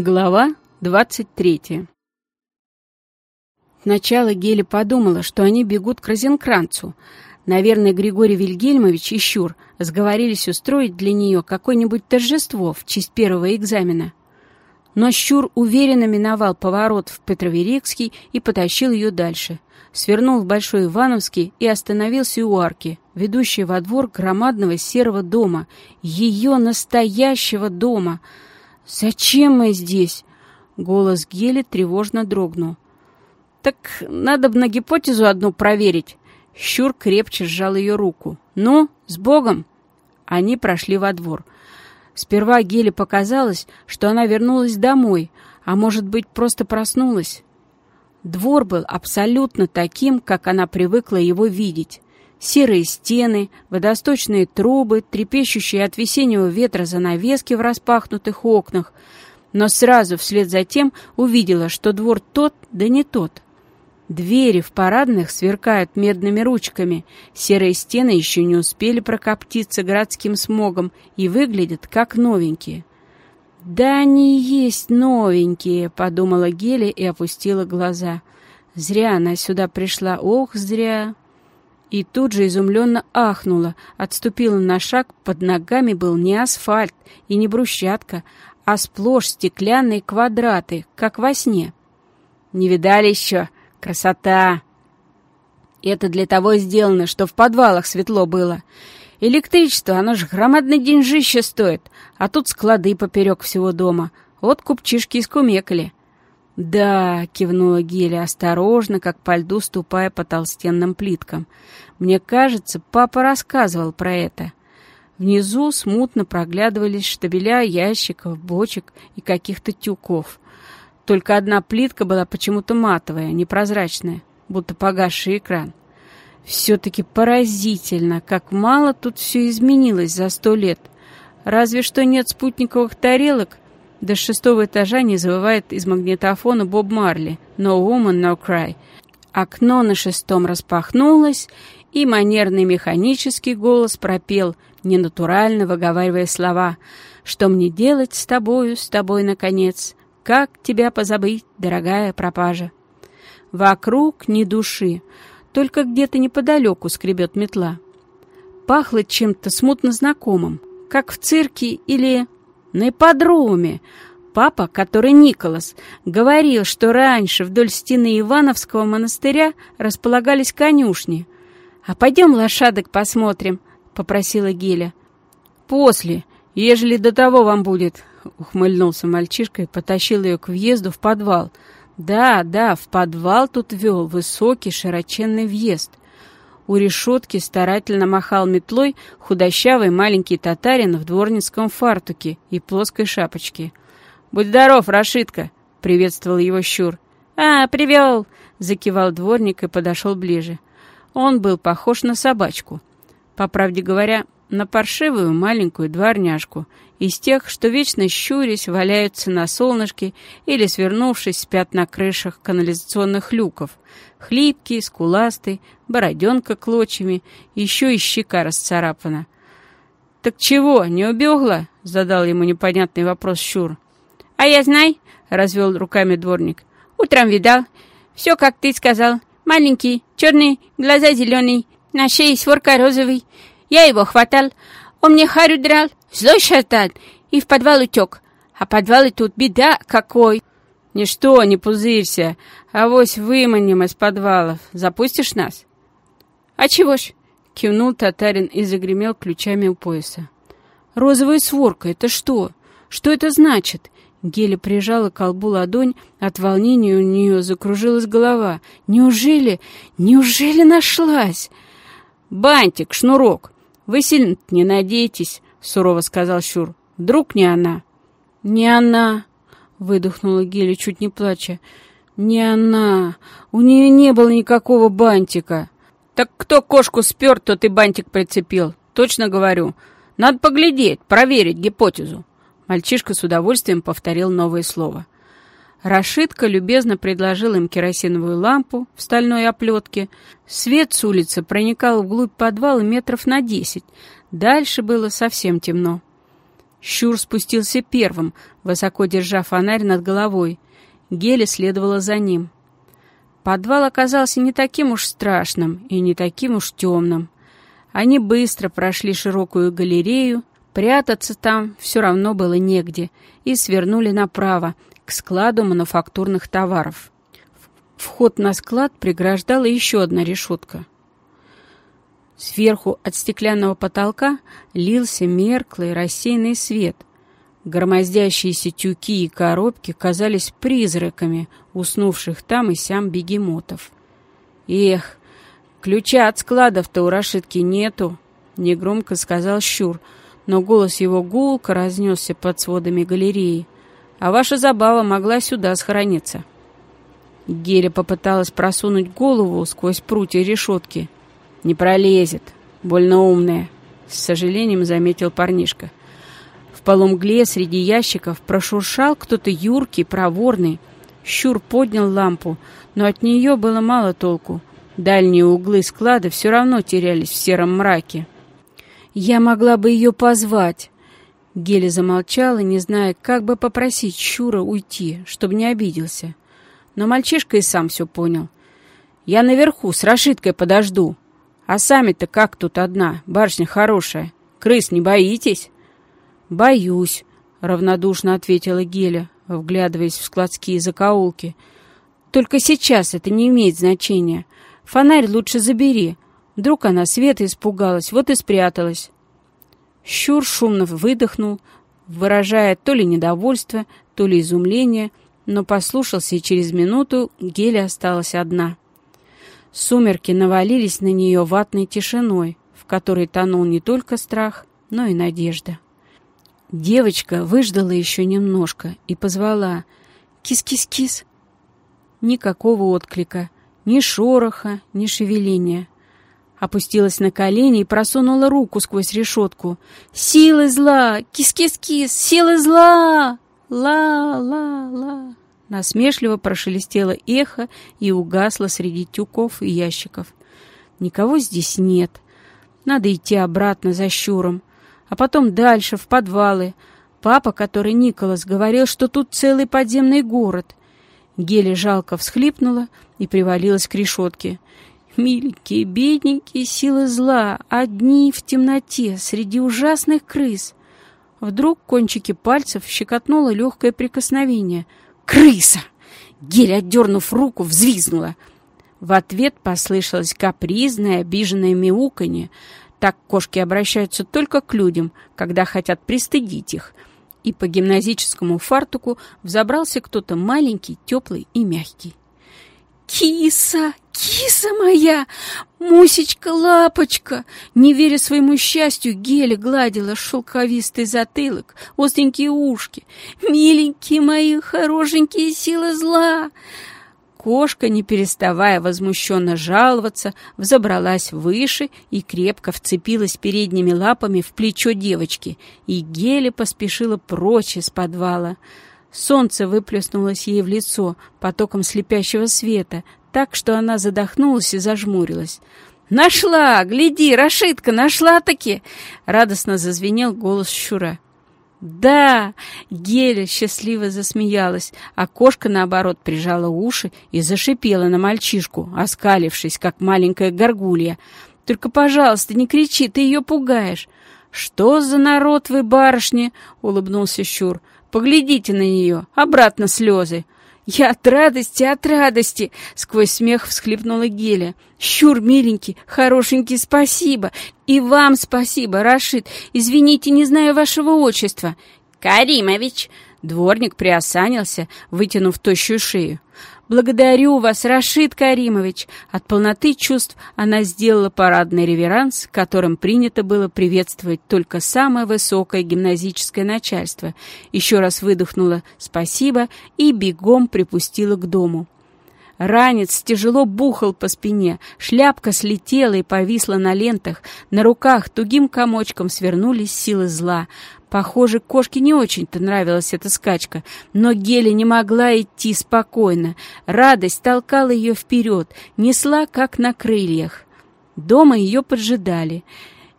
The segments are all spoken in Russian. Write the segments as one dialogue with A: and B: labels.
A: Глава 23 Сначала Гели подумала, что они бегут к Розенкранцу. Наверное, Григорий Вильгельмович и Щур сговорились устроить для нее какое-нибудь торжество в честь первого экзамена. Но Щур уверенно миновал поворот в Петроверикский и потащил ее дальше. Свернул в Большой Ивановский и остановился у арки, ведущей во двор громадного серого дома, ее настоящего дома — «Зачем мы здесь?» Голос Гели тревожно дрогнул. «Так надо бы на гипотезу одну проверить». Щур крепче сжал ее руку. «Ну, с Богом!» Они прошли во двор. Сперва Геле показалось, что она вернулась домой, а может быть, просто проснулась. Двор был абсолютно таким, как она привыкла его видеть. Серые стены, водосточные трубы, трепещущие от весеннего ветра занавески в распахнутых окнах. Но сразу вслед за тем увидела, что двор тот, да не тот. Двери в парадных сверкают медными ручками, серые стены еще не успели прокоптиться городским смогом и выглядят как новенькие. «Да они есть новенькие», — подумала Геля и опустила глаза. «Зря она сюда пришла, ох, зря!» И тут же изумленно ахнула, отступила на шаг, под ногами был не асфальт и не брусчатка, а сплошь стеклянные квадраты, как во сне. «Не видали еще? Красота!» «Это для того сделано, что в подвалах светло было. Электричество, оно же громадное деньжище стоит, а тут склады поперек всего дома. Вот купчишки искумекали». «Да», — кивнула Геля, осторожно, как по льду, ступая по толстенным плиткам. «Мне кажется, папа рассказывал про это». Внизу смутно проглядывались штабеля ящиков, бочек и каких-то тюков. Только одна плитка была почему-то матовая, непрозрачная, будто погасший экран. Все-таки поразительно, как мало тут все изменилось за сто лет. Разве что нет спутниковых тарелок — до шестого этажа не завывает из магнитофона Боб Марли «No woman, no cry». Окно на шестом распахнулось, и манерный механический голос пропел, ненатурально выговаривая слова «Что мне делать с тобою, с тобой, наконец? Как тебя позабыть, дорогая пропажа?» Вокруг ни души, только где-то неподалеку скребет метла. Пахло чем-то смутно знакомым, как в цирке или на ипподроме. Папа, который Николас, говорил, что раньше вдоль стены Ивановского монастыря располагались конюшни. «А пойдем лошадок посмотрим», — попросила Геля. «После, ежели до того вам будет», — ухмыльнулся мальчишка и потащил ее к въезду в подвал. «Да, да, в подвал тут вел высокий широченный въезд». У решетки старательно махал метлой худощавый маленький татарин в дворницком фартуке и плоской шапочке. «Будь здоров, Рашидка!» — приветствовал его Щур. «А, привел!» — закивал дворник и подошел ближе. Он был похож на собачку. По правде говоря, на паршивую маленькую дворняжку, из тех, что вечно щурясь валяются на солнышке или, свернувшись, спят на крышах канализационных люков. Хлипкий, скуластый, бороденка клочьями, еще и щека расцарапана. «Так чего, не убегла?» — задал ему непонятный вопрос Щур. «А я знай», — развел руками дворник. «Утром видал. Все, как ты сказал. Маленький, черный, глаза зеленый, на шее сворка розовый. Я его хватал. Он мне харю драл, злой шатан, и в подвал утек. А подвалы тут беда какой. Ничто, не пузырься. Авось выманим из подвалов. Запустишь нас? А чего ж? Кивнул татарин и загремел ключами у пояса. Розовая сворка, это что? Что это значит? Геля прижала к колбу ладонь, от волнения у нее закружилась голова. Неужели, неужели нашлась? Бантик, шнурок. «Вы сильно не надейтесь», — сурово сказал Щур. «Вдруг не она?» «Не она», — выдохнула Геля, чуть не плача. «Не она. У нее не было никакого бантика». «Так кто кошку спер, тот и бантик прицепил. Точно говорю. Надо поглядеть, проверить гипотезу». Мальчишка с удовольствием повторил новое слово. Рашидка любезно предложил им керосиновую лампу в стальной оплетке. Свет с улицы проникал вглубь подвала метров на десять. Дальше было совсем темно. Щур спустился первым, высоко держа фонарь над головой. Геля следовала за ним. Подвал оказался не таким уж страшным и не таким уж темным. Они быстро прошли широкую галерею, прятаться там все равно было негде, и свернули направо, к складу мануфактурных товаров. Вход на склад преграждала еще одна решетка. Сверху от стеклянного потолка лился мерклый рассеянный свет. Громоздящиеся тюки и коробки казались призраками уснувших там и сям бегемотов. «Эх, ключа от складов-то у Рашидки нету», — негромко сказал Щур, но голос его гулко разнесся под сводами галереи. «А ваша забава могла сюда схорониться». Геля попыталась просунуть голову сквозь прутья решетки. «Не пролезет. Больно умная», — с сожалением заметил парнишка. В полумгле среди ящиков прошуршал кто-то юркий, проворный. Щур поднял лампу, но от нее было мало толку. Дальние углы склада все равно терялись в сером мраке. «Я могла бы ее позвать». Геля замолчала, не зная, как бы попросить Щура уйти, чтобы не обиделся. Но мальчишка и сам все понял. «Я наверху с Рашидкой подожду. А сами-то как тут одна, барышня хорошая. Крыс не боитесь?» «Боюсь», — равнодушно ответила Геля, вглядываясь в складские закоулки. «Только сейчас это не имеет значения. Фонарь лучше забери. Вдруг она света испугалась, вот и спряталась». Щур шумно выдохнул, выражая то ли недовольство, то ли изумление, но послушался, и через минуту Геля осталась одна. Сумерки навалились на нее ватной тишиной, в которой тонул не только страх, но и надежда. Девочка выждала еще немножко и позвала «Кис-кис-кис». Никакого отклика, ни шороха, ни шевеления. Опустилась на колени и просунула руку сквозь решетку. «Силы зла! Кис-кис-кис! Силы зла! Ла-ла-ла!» Насмешливо прошелестело эхо и угасло среди тюков и ящиков. «Никого здесь нет. Надо идти обратно за Щуром а потом дальше, в подвалы. Папа, который Николас, говорил, что тут целый подземный город. Геля жалко всхлипнула и привалилась к решетке. Миленькие, бедненькие силы зла, одни в темноте, среди ужасных крыс. Вдруг кончики пальцев щекотнуло легкое прикосновение. «Крыса!» Геля, отдернув руку, взвизгнула. В ответ послышалось капризное, обиженное мяуканье. Так кошки обращаются только к людям, когда хотят пристыдить их. И по гимназическому фартуку взобрался кто-то маленький, теплый и мягкий. «Киса! Киса моя! Мусечка-лапочка!» Не веря своему счастью, Геля гладила шелковистый затылок, остренькие ушки. «Миленькие мои, хорошенькие силы зла!» Кошка, не переставая возмущенно жаловаться, взобралась выше и крепко вцепилась передними лапами в плечо девочки, и Геля поспешила прочь из подвала. Солнце выплеснулось ей в лицо потоком слепящего света, так что она задохнулась и зажмурилась. «Нашла! Гляди, Рашидка, нашла-таки!» — радостно зазвенел голос Щура. «Да!» — Геля счастливо засмеялась, а кошка, наоборот, прижала уши и зашипела на мальчишку, оскалившись, как маленькая горгулья. «Только, пожалуйста, не кричи, ты ее пугаешь!» «Что за народ вы, барышни?» — улыбнулся Щур. «Поглядите на нее, обратно слезы!» «Я от радости, от радости!» — сквозь смех всхлипнула Геля. «Щур, миленький, хорошенький, спасибо! И вам спасибо, Рашид! Извините, не знаю вашего отчества!» «Каримович!» — дворник приосанился, вытянув тощую шею. «Благодарю вас, Рашид Каримович!» От полноты чувств она сделала парадный реверанс, которым принято было приветствовать только самое высокое гимназическое начальство. Еще раз выдохнула «спасибо» и бегом припустила к дому. Ранец тяжело бухал по спине, шляпка слетела и повисла на лентах, на руках тугим комочком свернулись силы зла. Похоже, кошке не очень-то нравилась эта скачка, но Геля не могла идти спокойно. Радость толкала ее вперед, несла, как на крыльях. Дома ее поджидали.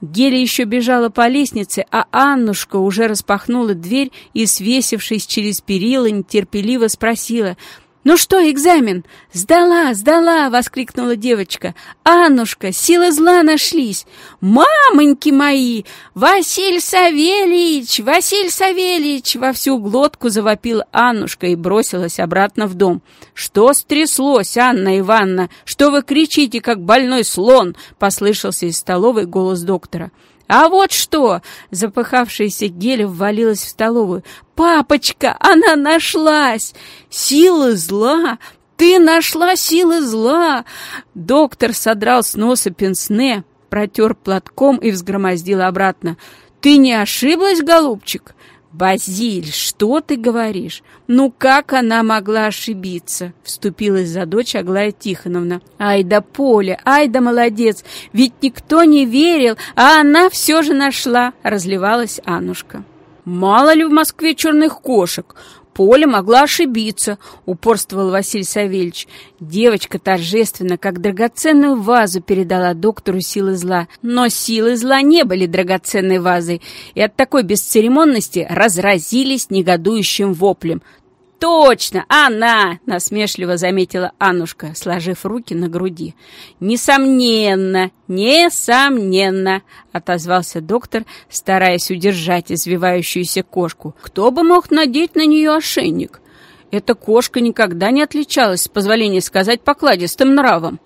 A: Геля еще бежала по лестнице, а Аннушка уже распахнула дверь и, свесившись через перила, нетерпеливо спросила — «Ну что, экзамен?» «Сдала, сдала!» — воскликнула девочка. «Аннушка, силы зла нашлись!» «Мамоньки мои! Василь Савельич! Василь Савельич!» Во всю глотку завопила Аннушка и бросилась обратно в дом. «Что стряслось, Анна Ивановна? Что вы кричите, как больной слон?» — послышался из столовой голос доктора. «А вот что!» — запыхавшаяся Геля ввалилась в столовую. «Папочка, она нашлась! Силы зла! Ты нашла силы зла!» Доктор содрал с носа пенсне, протер платком и взгромоздил обратно. «Ты не ошиблась, голубчик?» «Базиль, что ты говоришь? Ну как она могла ошибиться?» Вступилась за дочь Аглая Тихоновна. «Ай да Поля, ай да молодец! Ведь никто не верил, а она все же нашла!» Разливалась Аннушка. «Мало ли в Москве черных кошек? Поля могла ошибиться, упорствовал Василий Савельевич. Девочка торжественно, как драгоценную вазу, передала доктору силы зла. Но силы зла не были драгоценной вазой, и от такой бесцеремонности разразились негодующим воплем. «Точно, она!» — насмешливо заметила Аннушка, сложив руки на груди. «Несомненно, несомненно!» — отозвался доктор, стараясь удержать извивающуюся кошку. «Кто бы мог надеть на нее ошейник? Эта кошка никогда не отличалась, с позволения сказать, покладистым нравом».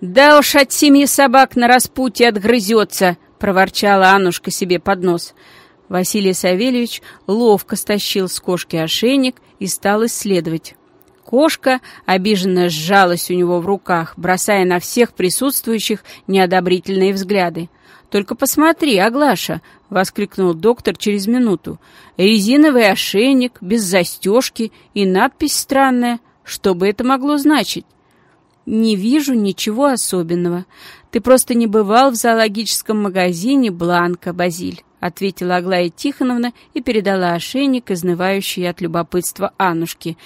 A: «Да уж от семьи собак на распутье отгрызется!» — проворчала Аннушка себе под нос. Василий Савельевич ловко стащил с кошки ошейник и стал исследовать. Кошка обиженно сжалась у него в руках, бросая на всех присутствующих неодобрительные взгляды. «Только посмотри, Аглаша!» — воскликнул доктор через минуту. «Резиновый ошейник, без застежки и надпись странная. Что бы это могло значить?» «Не вижу ничего особенного. Ты просто не бывал в зоологическом магазине «Бланка», Базиль» ответила Аглая Тихоновна и передала ошейник, изнывающий от любопытства Аннушки.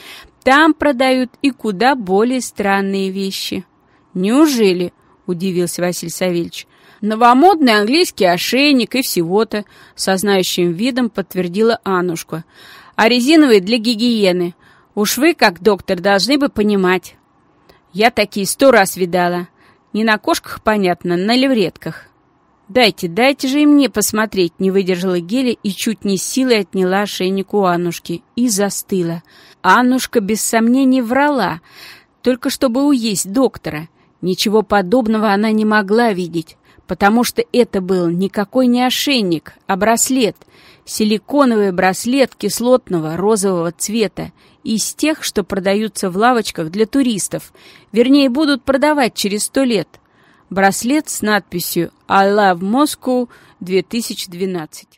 A: «Там продают и куда более странные вещи». «Неужели?» — удивился Василий Савельевич. «Новомодный английский ошейник и всего-то», — со знающим видом подтвердила Аннушка. «А резиновый для гигиены. Уж вы, как доктор, должны бы понимать». «Я такие сто раз видала. Не на кошках, понятно, на левретках». «Дайте, дайте же и мне посмотреть!» — не выдержала Геля и чуть не силой отняла ошейник у Аннушки и застыла. Аннушка без сомнений врала, только чтобы уесть доктора. Ничего подобного она не могла видеть, потому что это был никакой не ошейник, а браслет. Силиконовый браслет кислотного розового цвета, из тех, что продаются в лавочках для туристов. Вернее, будут продавать через сто лет браслет с надписью «I love Moscow 2012».